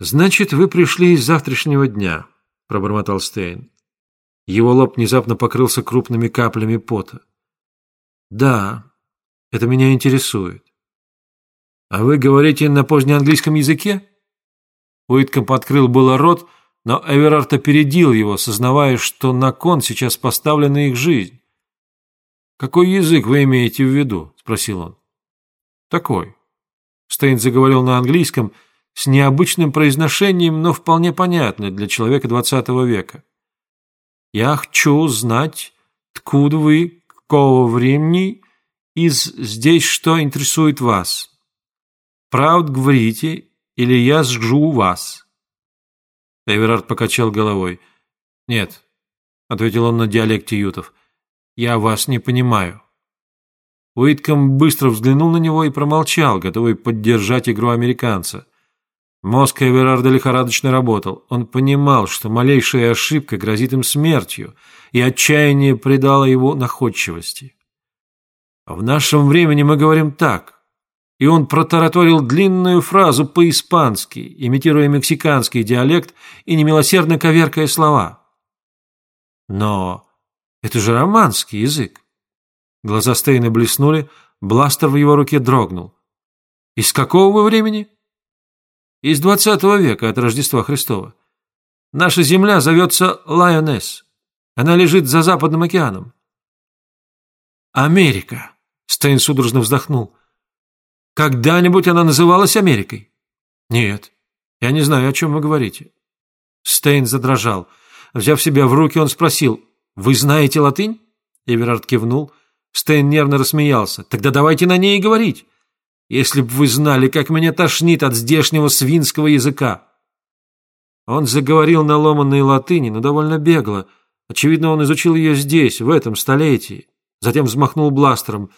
«Значит, вы пришли из завтрашнего дня», — пробормотал Стейн. Его лоб внезапно покрылся крупными каплями пота. «Да, это меня интересует». «А вы говорите на позднеанглийском языке?» Уиткомп открыл было рот, но Эверард опередил его, сознавая, что на кон сейчас поставлена их жизнь. «Какой язык вы имеете в виду?» – спросил он. «Такой». Стейн заговорил на английском – с необычным произношением, но вполне понятно для человека двадцатого века. «Я хочу знать, откуда вы, какого времени, из здесь что интересует вас. Правд говорите, или я сжу вас?» Эверард покачал головой. «Нет», — ответил он на диалекте ютов, — «я вас не понимаю». Уитком быстро взглянул на него и промолчал, готовый поддержать игру американца. Мозг Эверарда лихорадочно работал. Он понимал, что малейшая ошибка грозит им смертью, и отчаяние придало его находчивости. В нашем времени мы говорим так. И он протараторил длинную фразу по-испански, имитируя мексиканский диалект и немилосердно коверкая слова. Но это же романский язык. Глаза Стейна блеснули, бластер в его руке дрогнул. «Из какого вы времени?» Из двадцатого века от Рождества Христова. Наша земля зовется Лайонесс. Она лежит за Западным океаном. Америка. Стейн судорожно вздохнул. Когда-нибудь она называлась Америкой? Нет. Я не знаю, о чем вы говорите. Стейн задрожал. Взяв себя в руки, он спросил, «Вы знаете латынь?» Эверард кивнул. Стейн нервно рассмеялся. «Тогда давайте на ней и говорить. Если б вы знали, как меня тошнит от здешнего свинского языка!» Он заговорил на ломанной латыни, но довольно бегло. Очевидно, он изучил ее здесь, в этом столетии. Затем взмахнул бластером.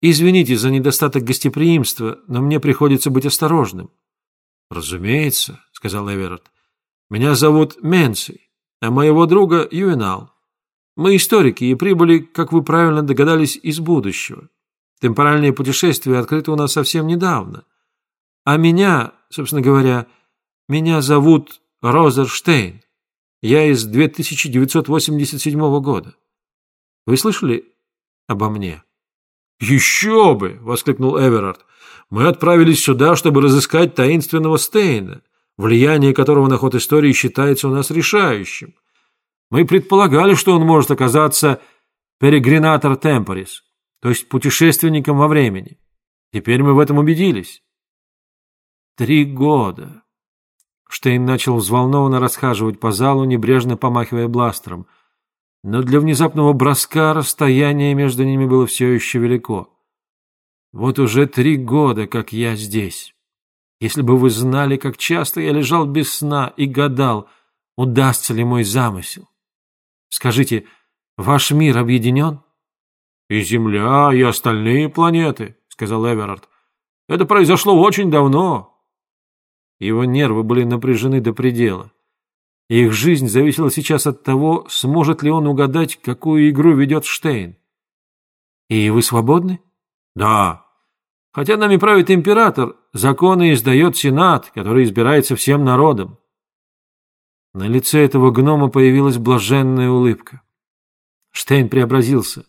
«Извините за недостаток гостеприимства, но мне приходится быть осторожным». «Разумеется», — сказал Эверард. «Меня зовут Менций, а моего друга Ювенал. Мы историки и прибыли, как вы правильно догадались, из будущего. Темпоральные путешествия открыты у нас совсем недавно. А меня, собственно говоря, меня зовут Розерштейн. Я из 2987 года. Вы слышали обо мне? «Еще бы!» — воскликнул Эверард. «Мы отправились сюда, чтобы разыскать таинственного Стейна, влияние которого на ход истории считается у нас решающим. Мы предполагали, что он может оказаться перегринатор темпорис, то есть путешественником во времени. Теперь мы в этом убедились. Три года. Штейн начал взволнованно расхаживать по залу, небрежно помахивая бластером. Но для внезапного броска расстояние между ними было все еще велико. Вот уже три года, как я здесь. Если бы вы знали, как часто я лежал без сна и гадал, удастся ли мой замысел. Скажите, ваш мир объединен? «И Земля, и остальные планеты», — сказал Эверард. «Это произошло очень давно». Его нервы были напряжены до предела. Их жизнь зависела сейчас от того, сможет ли он угадать, какую игру ведет Штейн. «И вы свободны?» «Да. Хотя нами правит император, законы издает Сенат, который избирается всем народом». На лице этого гнома появилась блаженная улыбка. Штейн преобразился.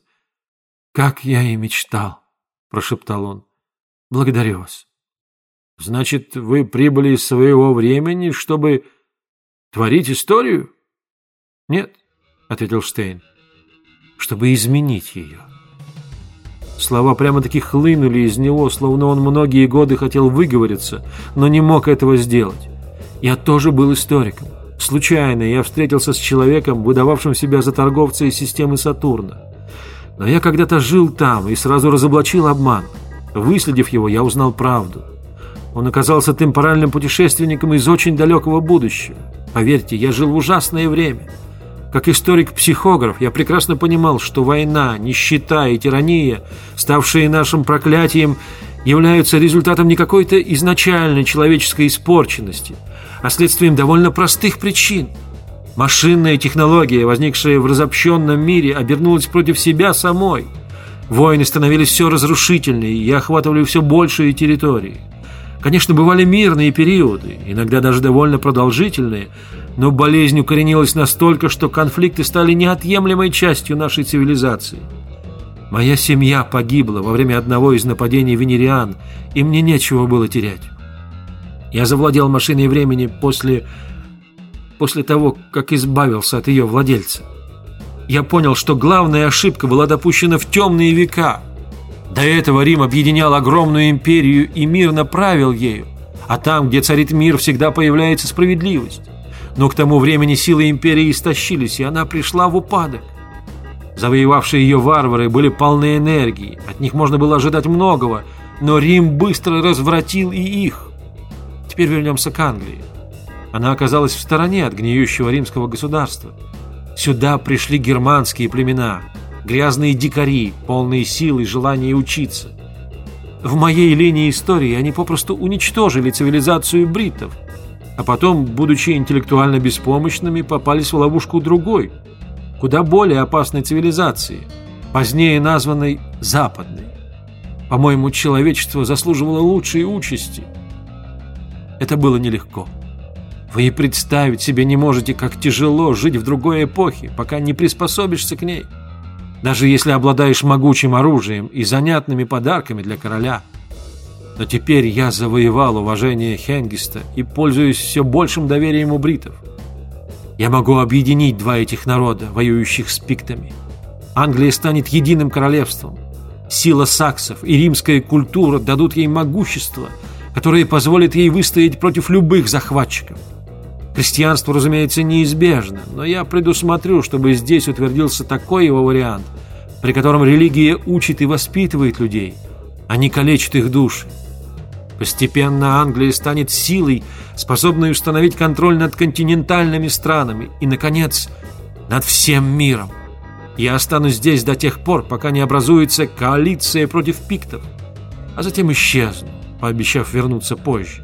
«Как я и мечтал», — прошептал он. «Благодарю вас». «Значит, вы прибыли из своего времени, чтобы творить историю?» «Нет», — ответил Штейн, — «чтобы изменить ее». Слова прямо-таки хлынули из него, словно он многие годы хотел выговориться, но не мог этого сделать. Я тоже был историком. Случайно я встретился с человеком, выдававшим себя за торговца из системы Сатурна. Но я когда-то жил там и сразу разоблачил обман. Выследив его, я узнал правду. Он оказался темпоральным путешественником из очень далекого будущего. Поверьте, я жил в ужасное время. Как историк-психограф, я прекрасно понимал, что война, нищета и тирания, ставшие нашим проклятием, являются результатом не какой-то изначальной человеческой испорченности, а следствием довольно простых причин – Машинная технология, возникшая в разобщенном мире, обернулась против себя самой. Войны становились все разрушительнее и охватывали все большие территории. Конечно, бывали мирные периоды, иногда даже довольно продолжительные, но болезнь укоренилась настолько, что конфликты стали неотъемлемой частью нашей цивилизации. Моя семья погибла во время одного из нападений венериан, и мне нечего было терять. Я завладел машиной времени после... после того, как избавился от ее владельца. Я понял, что главная ошибка была допущена в темные века. До этого Рим объединял огромную империю и мирно правил ею. А там, где царит мир, всегда появляется справедливость. Но к тому времени силы империи истощились, и она пришла в упадок. Завоевавшие ее варвары были полны энергии, от них можно было ожидать многого, но Рим быстро развратил и их. Теперь вернемся к Англии. Она оказалась в стороне от гниющего римского государства. Сюда пришли германские племена, грязные дикари, полные сил и желания учиться. В моей линии истории они попросту уничтожили цивилизацию бриттов, а потом, будучи интеллектуально беспомощными, попались в ловушку другой, куда более опасной цивилизации, позднее названной Западной. По-моему, человечество заслуживало лучшей участи. Это было нелегко. Вы и представить себе не можете, как тяжело жить в другой эпохе, пока не приспособишься к ней. Даже если обладаешь могучим оружием и занятными подарками для короля. Но теперь я завоевал уважение Хенгиста и пользуюсь все большим доверием у бритов. Я могу объединить два этих народа, воюющих с пиктами. Англия станет единым королевством. Сила саксов и римская культура дадут ей могущество, которое позволит ей выстоять против любых захватчиков. Крестьянство, разумеется, неизбежно, но я предусмотрю, чтобы здесь утвердился такой его вариант, при котором религия учит и воспитывает людей, а не калечит их души. Постепенно Англия станет силой, способной установить контроль над континентальными странами и, наконец, над всем миром. Я останусь здесь до тех пор, пока не образуется коалиция против пиктов, а затем исчезну, пообещав вернуться позже.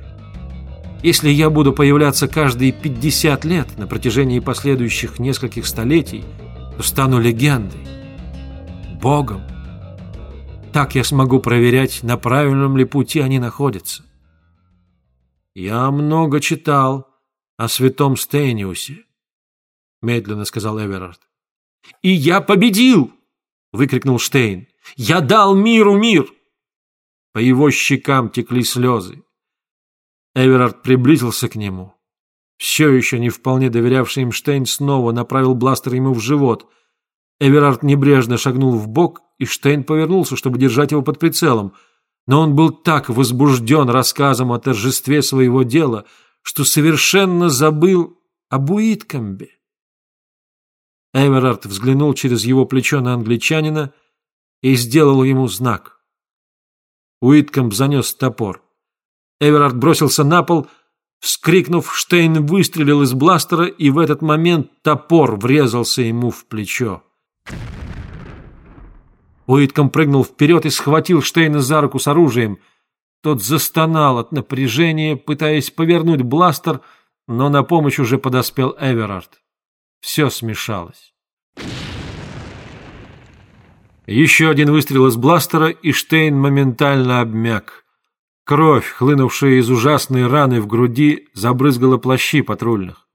Если я буду появляться каждые 50 лет на протяжении последующих нескольких столетий, то стану легендой, богом. Так я смогу проверять, на правильном ли пути они находятся. Я много читал о святом Стейниусе, медленно сказал Эверард. И я победил! выкрикнул Штейн. Я дал миру мир! По его щекам текли слезы. Эверард приблизился к нему. Все еще не вполне доверявший им Штейн снова направил бластер ему в живот. Эверард небрежно шагнул в бок, и Штейн повернулся, чтобы держать его под прицелом. Но он был так возбужден рассказом о торжестве своего дела, что совершенно забыл об Уиткомбе. Эверард взглянул через его плечо на англичанина и сделал ему знак. Уиткомб занес топор. Эверард бросился на пол. Вскрикнув, Штейн выстрелил из бластера, и в этот момент топор врезался ему в плечо. Уитком прыгнул вперед и схватил Штейна за руку с оружием. Тот застонал от напряжения, пытаясь повернуть бластер, но на помощь уже подоспел Эверард. Все смешалось. Еще один выстрел из бластера, и Штейн моментально обмяк. Кровь, хлынувшая из ужасной раны в груди, забрызгала плащи патрульных.